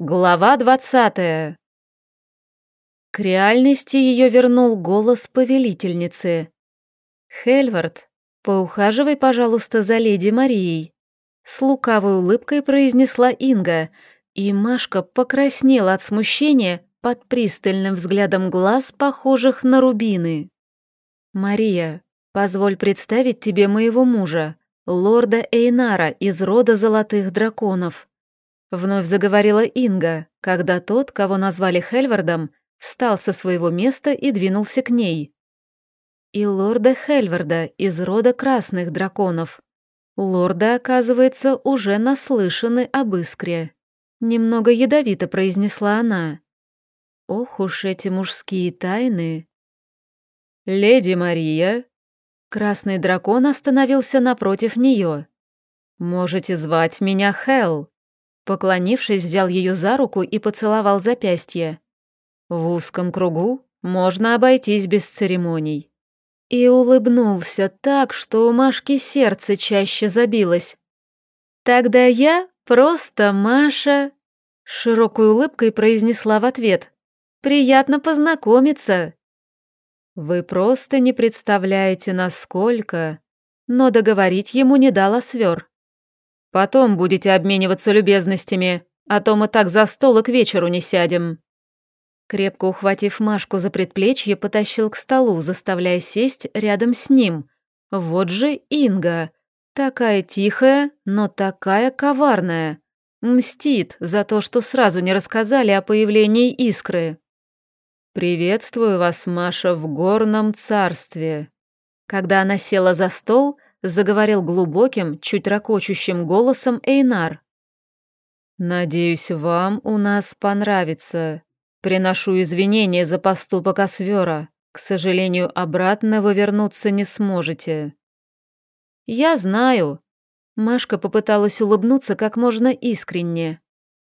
Глава двадцатая. К реальности ее вернул голос повелительницы. «Хельвард, поухаживай, пожалуйста, за леди Марией», — с лукавой улыбкой произнесла Инга, и Машка покраснела от смущения под пристальным взглядом глаз, похожих на рубины. «Мария, позволь представить тебе моего мужа, лорда Эйнара из рода Золотых Драконов», Вновь заговорила Инга, когда тот, кого назвали Хельвардом, встал со своего места и двинулся к ней. И лорда Хельварда из рода Красных Драконов. Лорда, оказывается, уже наслышаны об искре. Немного ядовито произнесла она. Ох уж эти мужские тайны. «Леди Мария!» Красный дракон остановился напротив нее. «Можете звать меня Хел. Поклонившись, взял ее за руку и поцеловал запястье. В узком кругу можно обойтись без церемоний. И улыбнулся так, что у Машки сердце чаще забилось. «Тогда я просто Маша», — широкой улыбкой произнесла в ответ. «Приятно познакомиться». «Вы просто не представляете, насколько...» Но договорить ему не дала свер. Потом будете обмениваться любезностями, а то мы так за стол и к вечеру не сядем». Крепко ухватив Машку за предплечье, потащил к столу, заставляя сесть рядом с ним. Вот же Инга. Такая тихая, но такая коварная. Мстит за то, что сразу не рассказали о появлении искры. «Приветствую вас, Маша, в горном царстве». Когда она села за стол, заговорил глубоким, чуть ракочущим голосом Эйнар. «Надеюсь, вам у нас понравится. Приношу извинения за поступок Освера. К сожалению, обратно вы вернуться не сможете». «Я знаю». Машка попыталась улыбнуться как можно искренне.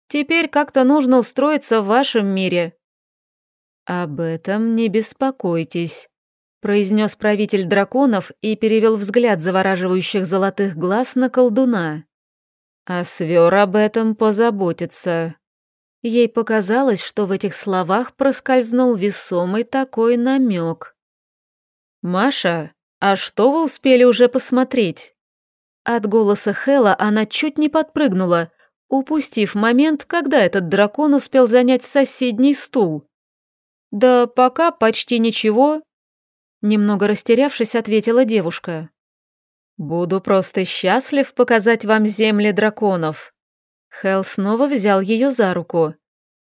«Теперь как-то нужно устроиться в вашем мире». «Об этом не беспокойтесь произнес правитель драконов и перевел взгляд завораживающих золотых глаз на колдуна. А свер об этом позаботится. Ей показалось, что в этих словах проскользнул весомый такой намек. «Маша, а что вы успели уже посмотреть?» От голоса Хела она чуть не подпрыгнула, упустив момент, когда этот дракон успел занять соседний стул. «Да пока почти ничего, Немного растерявшись, ответила девушка. «Буду просто счастлив показать вам земли драконов». Хел снова взял ее за руку.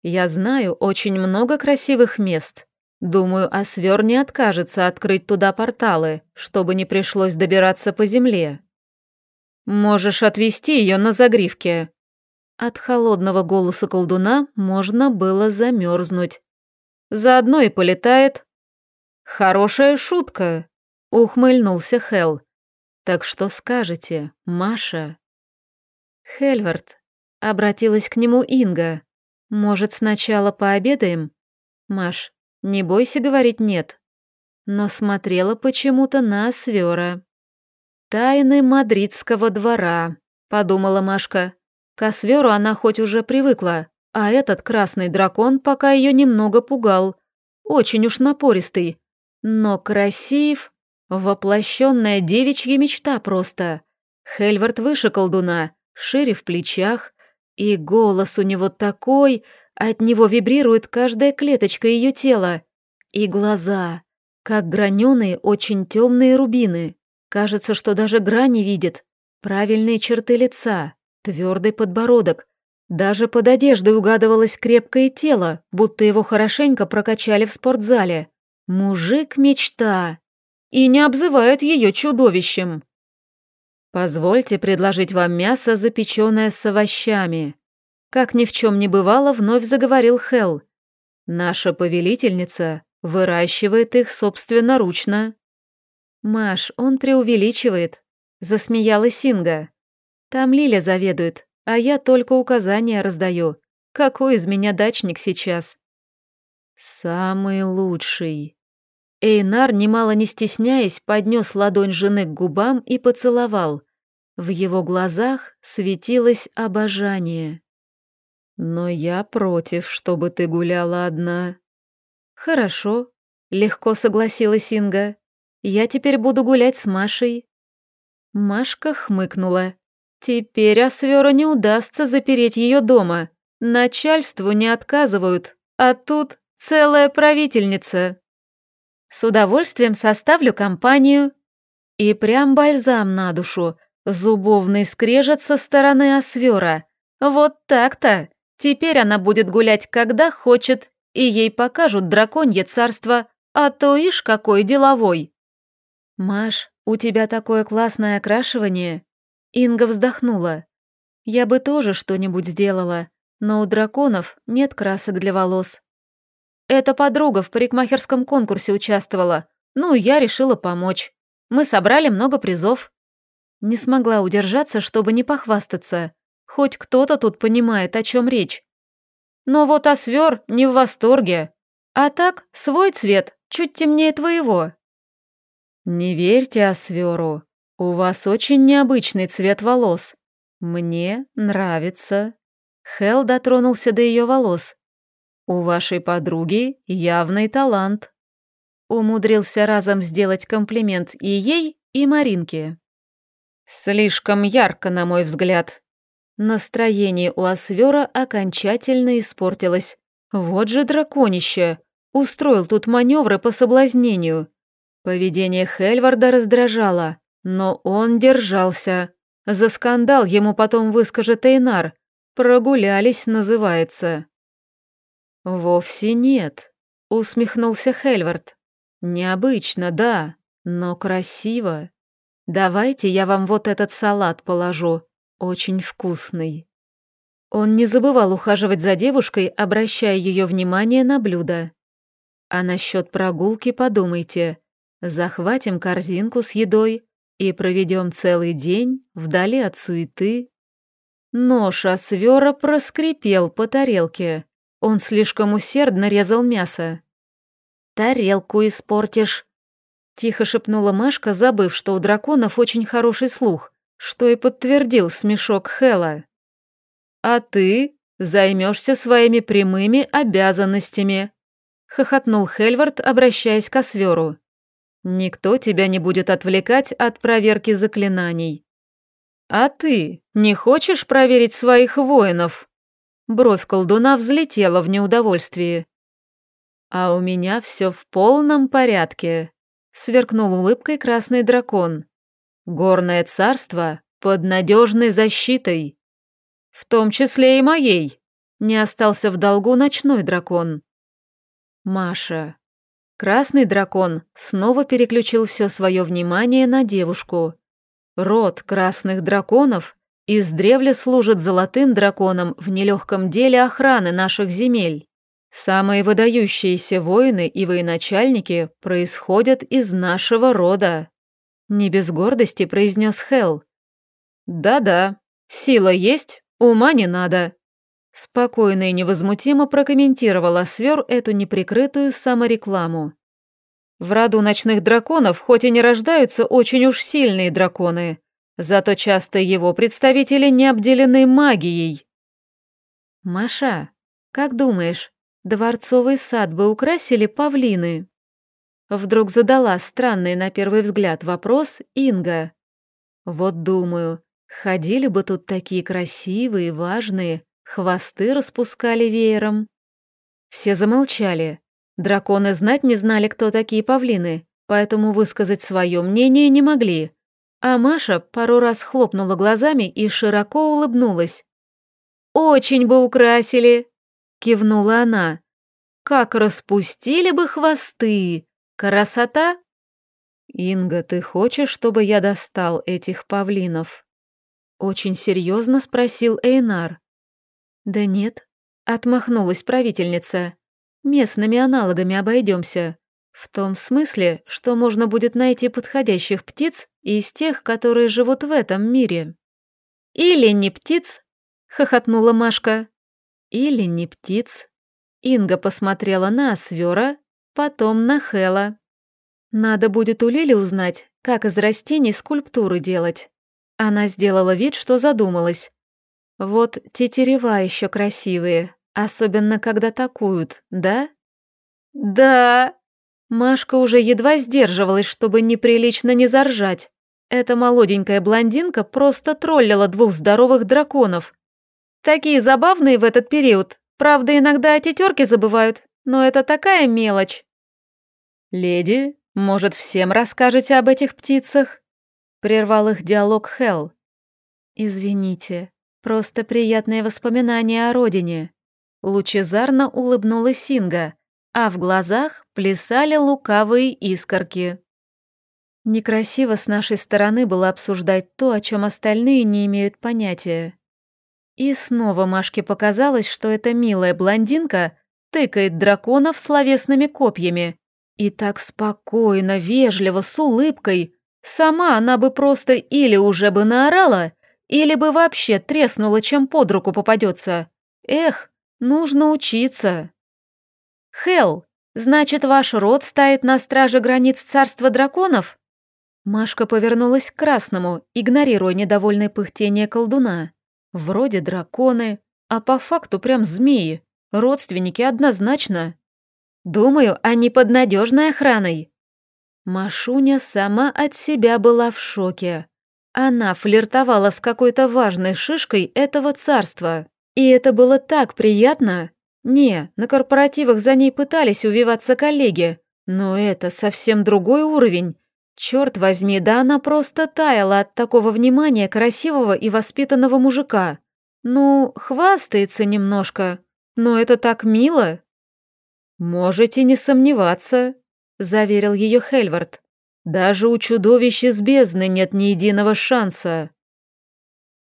«Я знаю очень много красивых мест. Думаю, Освер не откажется открыть туда порталы, чтобы не пришлось добираться по земле. Можешь отвезти ее на загривке». От холодного голоса колдуна можно было замерзнуть. Заодно и полетает, «Хорошая шутка», — ухмыльнулся Хел. «Так что скажете, Маша?» «Хельвард», — обратилась к нему Инга. «Может, сначала пообедаем?» «Маш, не бойся говорить «нет». Но смотрела почему-то на Свера. «Тайны мадридского двора», — подумала Машка. К Осверу она хоть уже привыкла, а этот красный дракон пока ее немного пугал. Очень уж напористый, но красив, воплощенная девичья мечта просто. Хельвард выше колдуна, шире в плечах, и голос у него такой, от него вибрирует каждая клеточка ее тела. И глаза, как граненые, очень темные рубины. Кажется, что даже грани видит. Правильные черты лица, твердый подбородок. Даже под одеждой угадывалось крепкое тело, будто его хорошенько прокачали в спортзале. Мужик-мечта. И не обзывают ее чудовищем. Позвольте предложить вам мясо, запеченное с овощами. Как ни в чем не бывало, вновь заговорил Хел. Наша повелительница выращивает их собственноручно. Маш, он преувеличивает, засмеялась Синга. Там Лиля заведует, а я только указания раздаю. Какой из меня дачник сейчас? Самый лучший. Эйнар, немало не стесняясь, поднес ладонь жены к губам и поцеловал. В его глазах светилось обожание. Но я против, чтобы ты гуляла одна. Хорошо, легко согласилась Инга. Я теперь буду гулять с Машей. Машка хмыкнула. Теперь Освера не удастся запереть ее дома. Начальству не отказывают, а тут целая правительница. С удовольствием составлю компанию. И прям бальзам на душу, зубовный скрежет со стороны Освера. Вот так-то. Теперь она будет гулять, когда хочет, и ей покажут драконье царство, а то ишь какой деловой. «Маш, у тебя такое классное окрашивание!» Инга вздохнула. «Я бы тоже что-нибудь сделала, но у драконов нет красок для волос». Эта подруга в парикмахерском конкурсе участвовала, ну я решила помочь. Мы собрали много призов. Не смогла удержаться, чтобы не похвастаться. Хоть кто-то тут понимает, о чем речь. Но вот Освер не в восторге. А так, свой цвет, чуть темнее твоего. Не верьте Осверу. У вас очень необычный цвет волос. Мне нравится. Хел дотронулся до ее волос. У вашей подруги явный талант. Умудрился разом сделать комплимент и ей, и Маринке. Слишком ярко, на мой взгляд, Настроение у Освера окончательно испортилось. Вот же драконище! Устроил тут маневры по соблазнению. Поведение Хельварда раздражало, но он держался. За скандал ему потом выскажет Эйнар. Прогулялись, называется. «Вовсе нет», — усмехнулся Хельвард. «Необычно, да, но красиво. Давайте я вам вот этот салат положу очень вкусный. Он не забывал ухаживать за девушкой, обращая ее внимание на блюдо. А насчет прогулки подумайте. Захватим корзинку с едой и проведем целый день вдали от суеты. Нож освера проскрипел по тарелке. Он слишком усердно резал мясо. «Тарелку испортишь», — тихо шепнула Машка, забыв, что у драконов очень хороший слух что и подтвердил смешок Хела. «А ты займешься своими прямыми обязанностями», — хохотнул Хельвард, обращаясь к Осверу. «Никто тебя не будет отвлекать от проверки заклинаний». «А ты не хочешь проверить своих воинов?» Бровь колдуна взлетела в неудовольствии. «А у меня все в полном порядке», — сверкнул улыбкой красный дракон. Горное царство под надежной защитой. В том числе и моей. Не остался в долгу ночной дракон. Маша. Красный дракон снова переключил все свое внимание на девушку. Род красных драконов издревле служит золотым драконом в нелегком деле охраны наших земель. Самые выдающиеся воины и военачальники происходят из нашего рода. Не без гордости произнес Хел. «Да-да, сила есть, ума не надо». Спокойно и невозмутимо прокомментировала Свер эту неприкрытую саморекламу. В роду ночных драконов хоть и не рождаются очень уж сильные драконы, зато часто его представители не обделены магией. «Маша, как думаешь, дворцовый сад бы украсили павлины?» Вдруг задала странный на первый взгляд вопрос Инга. Вот думаю, ходили бы тут такие красивые, важные, хвосты распускали веером. Все замолчали. Драконы знать не знали, кто такие павлины, поэтому высказать свое мнение не могли. А Маша пару раз хлопнула глазами и широко улыбнулась. «Очень бы украсили!» — кивнула она. «Как распустили бы хвосты! Красота? Инга, ты хочешь, чтобы я достал этих павлинов? Очень серьезно спросил Эйнар. Да нет, отмахнулась правительница. Местными аналогами обойдемся. В том смысле, что можно будет найти подходящих птиц из тех, которые живут в этом мире. Или не птиц, хохотнула Машка. Или не птиц. Инга посмотрела на Свера потом на Хэла. Надо будет у Лили узнать, как из растений скульптуры делать. Она сделала вид, что задумалась. Вот тетерева еще красивые, особенно когда такуют, да? Да. Машка уже едва сдерживалась, чтобы неприлично не заржать. Эта молоденькая блондинка просто троллила двух здоровых драконов. Такие забавные в этот период. Правда, иногда о тетерке забывают, но это такая мелочь. «Леди, может, всем расскажете об этих птицах?» Прервал их диалог Хелл. «Извините, просто приятные воспоминания о родине». Лучезарно улыбнулась Синга, а в глазах плясали лукавые искорки. Некрасиво с нашей стороны было обсуждать то, о чем остальные не имеют понятия. И снова Машке показалось, что эта милая блондинка тыкает драконов словесными копьями. И так спокойно, вежливо, с улыбкой. Сама она бы просто или уже бы наорала, или бы вообще треснула, чем под руку попадется. Эх, нужно учиться. Хел, значит, ваш род стоит на страже границ царства драконов? Машка повернулась к красному, игнорируя недовольное пыхтение колдуна. Вроде драконы, а по факту прям змеи. Родственники однозначно. Думаю, они под надежной охраной. Машуня сама от себя была в шоке. Она флиртовала с какой-то важной шишкой этого царства. И это было так приятно. Не, на корпоративах за ней пытались увиваться коллеги. Но это совсем другой уровень. Черт возьми, да она просто таяла от такого внимания красивого и воспитанного мужика. Ну, хвастается немножко, но это так мило. Можете не сомневаться, заверил ее Хельвард. Даже у чудовищ из бездны нет ни единого шанса.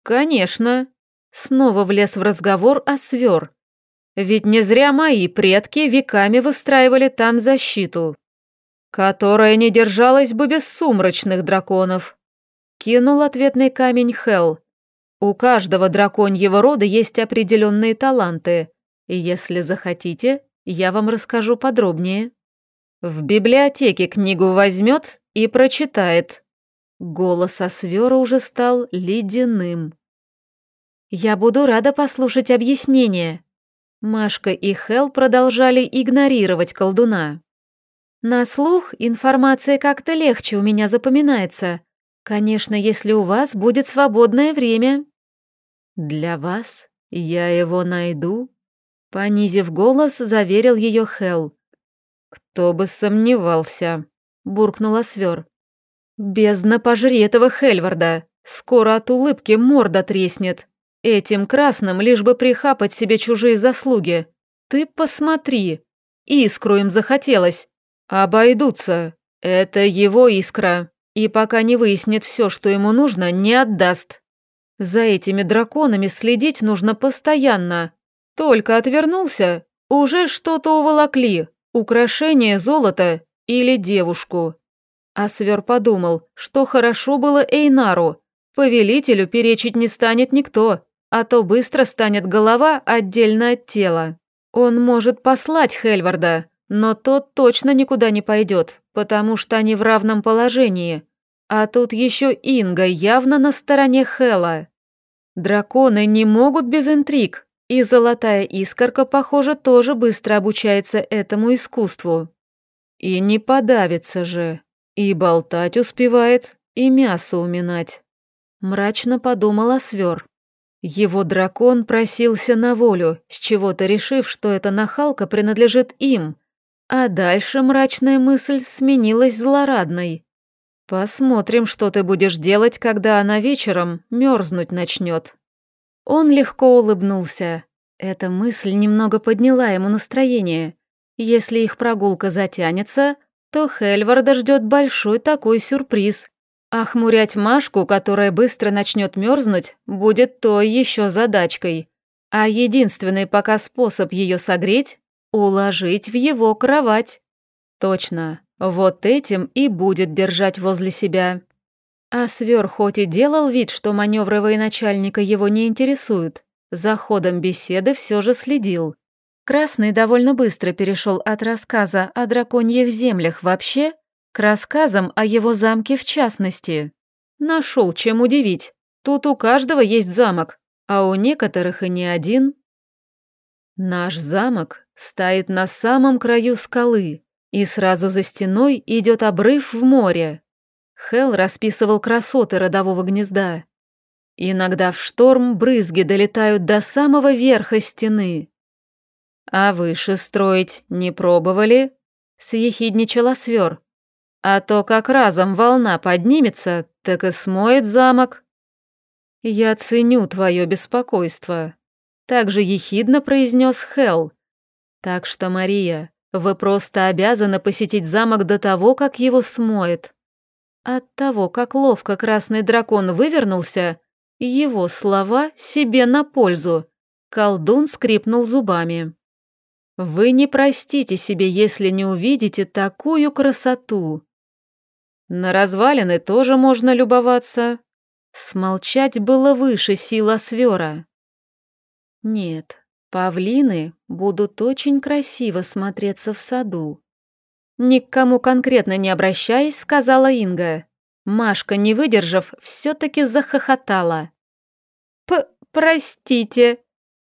Конечно, снова влез в разговор Освер. Ведь не зря мои предки веками выстраивали там защиту которая не держалась бы без сумрачных драконов. Кинул ответный камень Хел. У каждого драконьего рода есть определенные таланты, и если захотите, я вам расскажу подробнее. В библиотеке книгу возьмет и прочитает. Голос Освера уже стал ледяным. «Я буду рада послушать объяснение». Машка и Хел продолжали игнорировать колдуна. На слух информация как-то легче у меня запоминается. Конечно, если у вас будет свободное время. Для вас я его найду, понизив голос, заверил ее Хел. Кто бы сомневался, буркнула Свер. Бездна пожри этого Хельварда. Скоро от улыбки морда треснет. Этим красным лишь бы прихапать себе чужие заслуги. Ты посмотри. Искру им захотелось. «Обойдутся. Это его искра. И пока не выяснит все, что ему нужно, не отдаст. За этими драконами следить нужно постоянно. Только отвернулся, уже что-то уволокли. Украшение, золото или девушку». Асвер подумал, что хорошо было Эйнару. Повелителю перечить не станет никто, а то быстро станет голова отдельно от тела. Он может послать Хельварда, но тот точно никуда не пойдет, потому что они в равном положении. А тут еще Инга явно на стороне Хела. Драконы не могут без интриг, и золотая искорка, похоже, тоже быстро обучается этому искусству. И не подавится же, и болтать успевает, и мясо уминать. Мрачно подумала Свер. Его дракон просился на волю, с чего-то решив, что эта нахалка принадлежит им – а дальше мрачная мысль сменилась злорадной. «Посмотрим, что ты будешь делать, когда она вечером мерзнуть начнет». Он легко улыбнулся. Эта мысль немного подняла ему настроение. Если их прогулка затянется, то Хельварда ждет большой такой сюрприз. А хмурять Машку, которая быстро начнет мерзнуть, будет той еще задачкой. А единственный пока способ ее согреть Уложить в его кровать. Точно, вот этим и будет держать возле себя. А Свер хоть и делал вид, что маневры военачальника его не интересуют, за ходом беседы все же следил. Красный довольно быстро перешел от рассказа о драконьих землях вообще к рассказам о его замке в частности. Нашел чем удивить. Тут у каждого есть замок. а у некоторых и не один. Наш замок стоит на самом краю скалы, и сразу за стеной идет обрыв в море. Хел расписывал красоты родового гнезда. Иногда в шторм брызги долетают до самого верха стены. «А выше строить не пробовали?» — съехидничала свер. «А то как разом волна поднимется, так и смоет замок». «Я ценю твое беспокойство», — также ехидно произнес Хел. «Так что, Мария, вы просто обязаны посетить замок до того, как его смоет». От того, как ловко красный дракон вывернулся, его слова себе на пользу. Колдун скрипнул зубами. «Вы не простите себе, если не увидите такую красоту». На развалины тоже можно любоваться. Смолчать было выше сила свера. Нет, павлины будут очень красиво смотреться в саду. Ни к кому конкретно не обращаясь, сказала Инга. Машка, не выдержав, все-таки захохотала. «П «Простите»,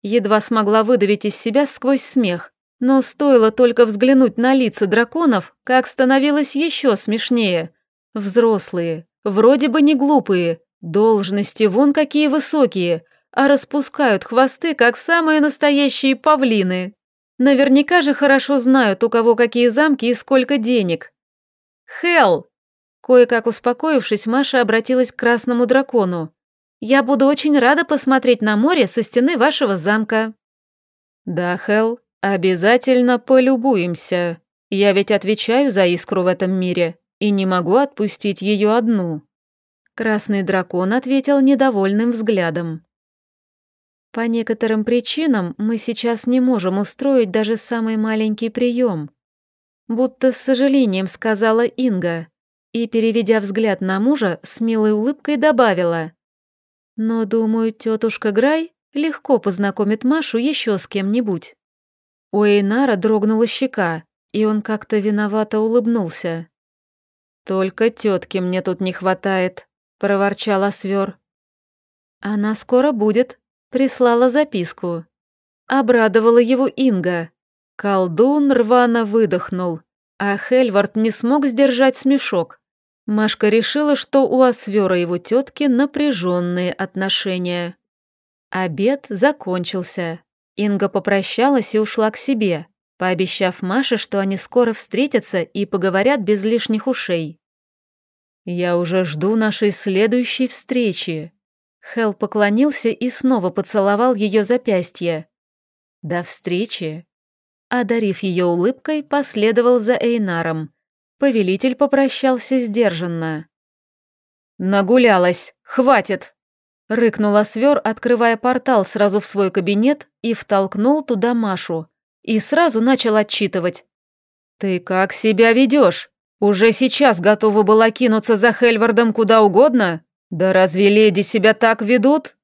едва смогла выдавить из себя сквозь смех, но стоило только взглянуть на лица драконов, как становилось еще смешнее. Взрослые, вроде бы не глупые, должности вон какие высокие, а распускают хвосты, как самые настоящие павлины. Наверняка же хорошо знают, у кого какие замки и сколько денег. Хел! Кое-как успокоившись, Маша обратилась к красному дракону. «Я буду очень рада посмотреть на море со стены вашего замка». «Да, Хел, обязательно полюбуемся. Я ведь отвечаю за искру в этом мире и не могу отпустить ее одну». Красный дракон ответил недовольным взглядом. По некоторым причинам мы сейчас не можем устроить даже самый маленький прием. Будто с сожалением сказала Инга и, переведя взгляд на мужа, с милой улыбкой добавила. Но, думаю, тетушка Грай легко познакомит Машу еще с кем-нибудь. У Эйнара дрогнула щека, и он как-то виновато улыбнулся. «Только тетки мне тут не хватает», — проворчала свер. «Она скоро будет», Прислала записку. Обрадовала его Инга. Колдун рвано выдохнул, а Хельвард не смог сдержать смешок. Машка решила, что у Освера его тетки напряженные отношения. Обед закончился. Инга попрощалась и ушла к себе, пообещав Маше, что они скоро встретятся и поговорят без лишних ушей. «Я уже жду нашей следующей встречи», Хел поклонился и снова поцеловал ее запястье. «До встречи!» Одарив ее улыбкой, последовал за Эйнаром. Повелитель попрощался сдержанно. «Нагулялась! Хватит!» Рыкнула свер, открывая портал сразу в свой кабинет и втолкнул туда Машу. И сразу начал отчитывать. «Ты как себя ведешь? Уже сейчас готова была кинуться за Хельвардом куда угодно?» «Да разве леди себя так ведут?»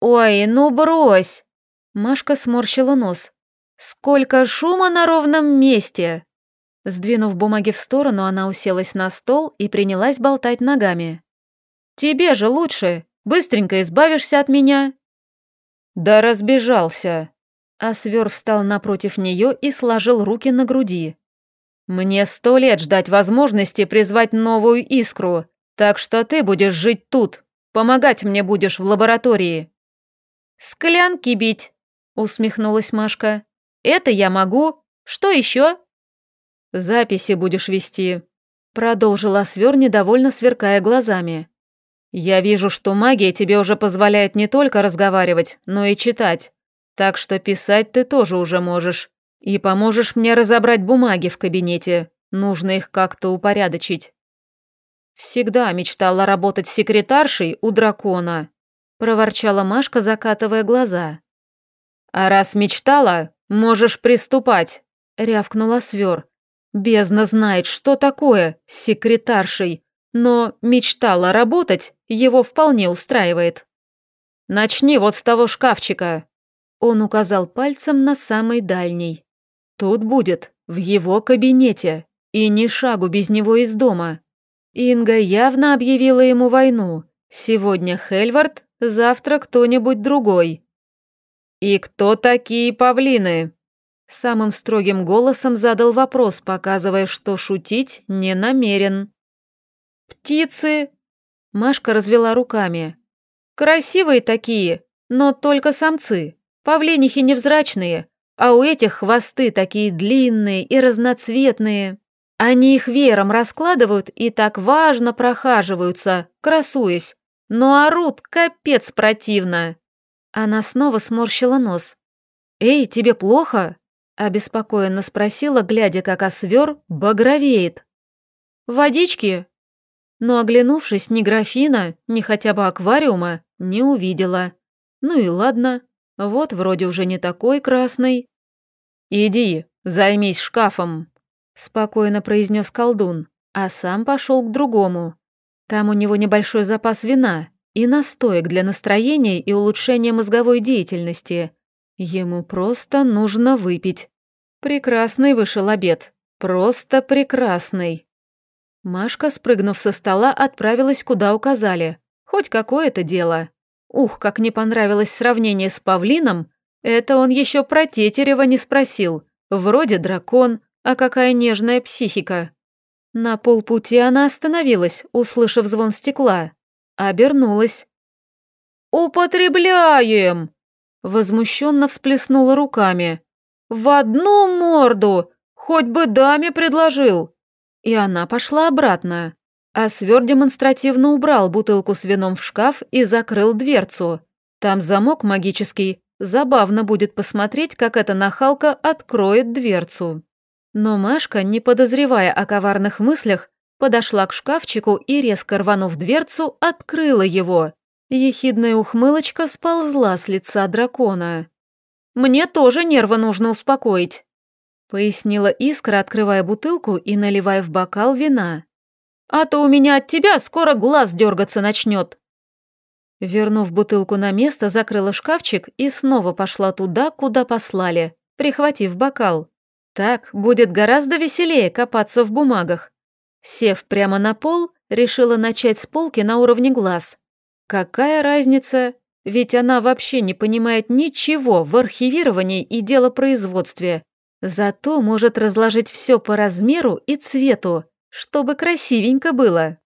«Ой, ну брось!» Машка сморщила нос. «Сколько шума на ровном месте!» Сдвинув бумаги в сторону, она уселась на стол и принялась болтать ногами. «Тебе же лучше! Быстренько избавишься от меня!» «Да разбежался!» Асвер встал напротив нее и сложил руки на груди. «Мне сто лет ждать возможности призвать новую искру, так что ты будешь жить тут, помогать мне будешь в лаборатории». «Склянки бить», — усмехнулась Машка. «Это я могу. Что еще?» «Записи будешь вести», — продолжила Свер, недовольно сверкая глазами. «Я вижу, что магия тебе уже позволяет не только разговаривать, но и читать. Так что писать ты тоже уже можешь. И поможешь мне разобрать бумаги в кабинете. Нужно их как-то упорядочить». «Всегда мечтала работать секретаршей у дракона», — проворчала Машка, закатывая глаза. «А раз мечтала, можешь приступать», — рявкнула свер. «Бездна знает, что такое секретаршей, но мечтала работать, его вполне устраивает». «Начни вот с того шкафчика», — он указал пальцем на самый дальний. «Тут будет, в его кабинете, и ни шагу без него из дома». Инга явно объявила ему войну. Сегодня Хельвард, завтра кто-нибудь другой. «И кто такие павлины?» Самым строгим голосом задал вопрос, показывая, что шутить не намерен. «Птицы!» Машка развела руками. «Красивые такие, но только самцы. Павлинихи невзрачные, а у этих хвосты такие длинные и разноцветные. Они их веером раскладывают и так важно прохаживаются, красуясь. Но орут капец противно». Она снова сморщила нос. «Эй, тебе плохо?» Обеспокоенно спросила, глядя, как освер багровеет. «Водички?» Но, оглянувшись, ни графина, ни хотя бы аквариума не увидела. Ну и ладно, вот вроде уже не такой красный. «Иди, займись шкафом», — спокойно произнес колдун, а сам пошел к другому. Там у него небольшой запас вина и настоек для настроения и улучшения мозговой деятельности. Ему просто нужно выпить. Прекрасный вышел обед. Просто прекрасный. Машка, спрыгнув со стола, отправилась куда указали. Хоть какое-то дело. Ух, как не понравилось сравнение с павлином. Это он еще про Тетерева не спросил. Вроде дракон, а какая нежная психика. На полпути она остановилась, услышав звон стекла. Обернулась. «Употребляем!» Возмущенно всплеснула руками. «В одну морду! Хоть бы даме предложил!» И она пошла обратно. А свер демонстративно убрал бутылку с вином в шкаф и закрыл дверцу. Там замок магический. Забавно будет посмотреть, как эта нахалка откроет дверцу. Но Машка, не подозревая о коварных мыслях, подошла к шкафчику и, резко рванув дверцу, открыла его. Ехидная ухмылочка сползла с лица дракона. «Мне тоже нервы нужно успокоить», — пояснила Искра, открывая бутылку и наливая в бокал вина. «А то у меня от тебя скоро глаз дергаться начнет». Вернув бутылку на место, закрыла шкафчик и снова пошла туда, куда послали, прихватив бокал. Так будет гораздо веселее копаться в бумагах. Сев прямо на пол, решила начать с полки на уровне глаз. Какая разница? Ведь она вообще не понимает ничего в архивировании и делопроизводстве. Зато может разложить все по размеру и цвету, чтобы красивенько было.